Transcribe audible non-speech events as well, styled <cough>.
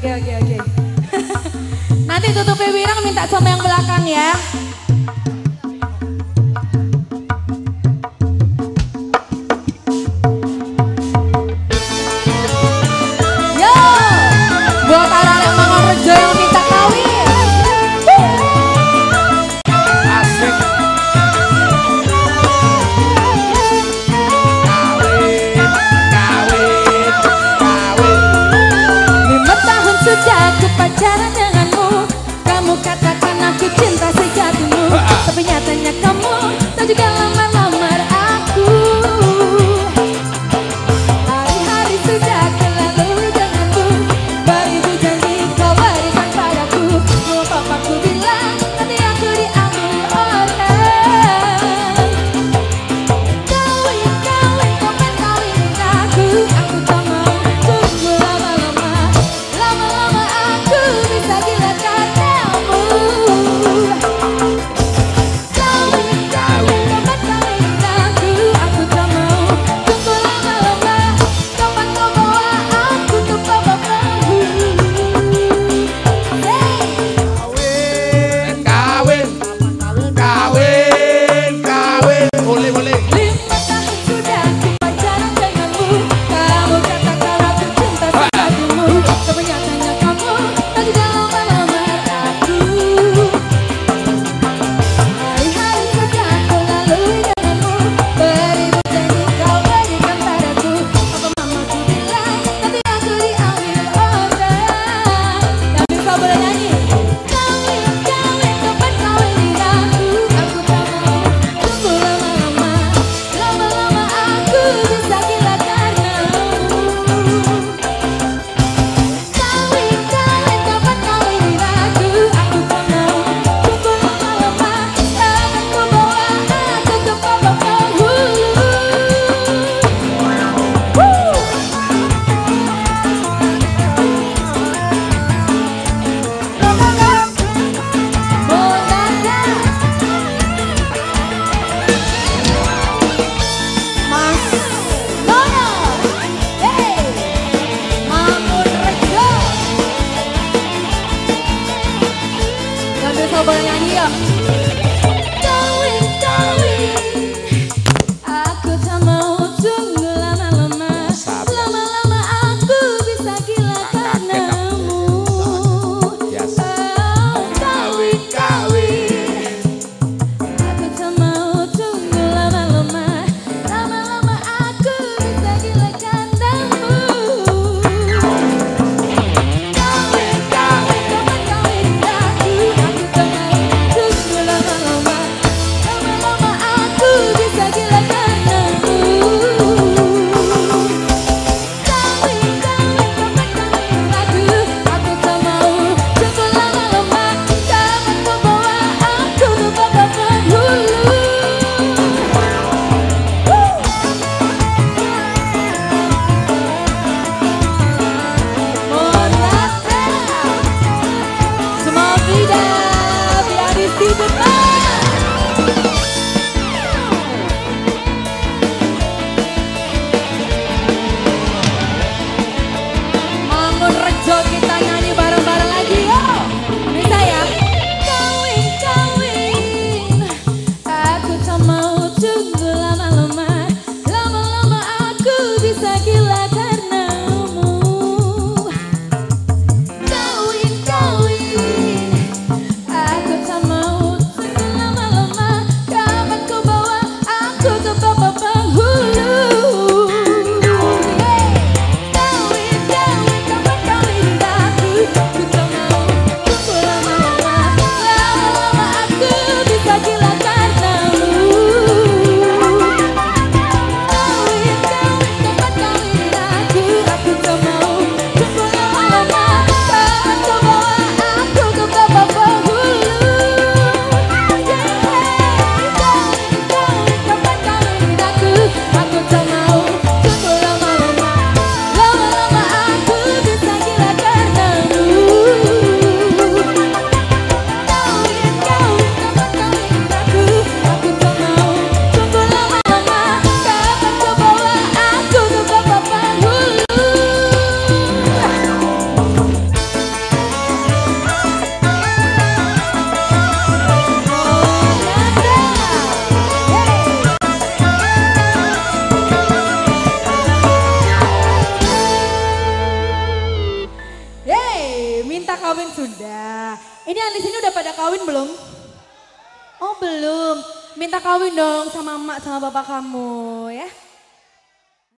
oke oke oke. <laughs> Nanti tutupnya Wirang minta sama yang belakang ya. Sudah. Ini yang di sini udah pada kawin belum? Oh belum. Minta kawin dong sama emak sama bapak kamu ya.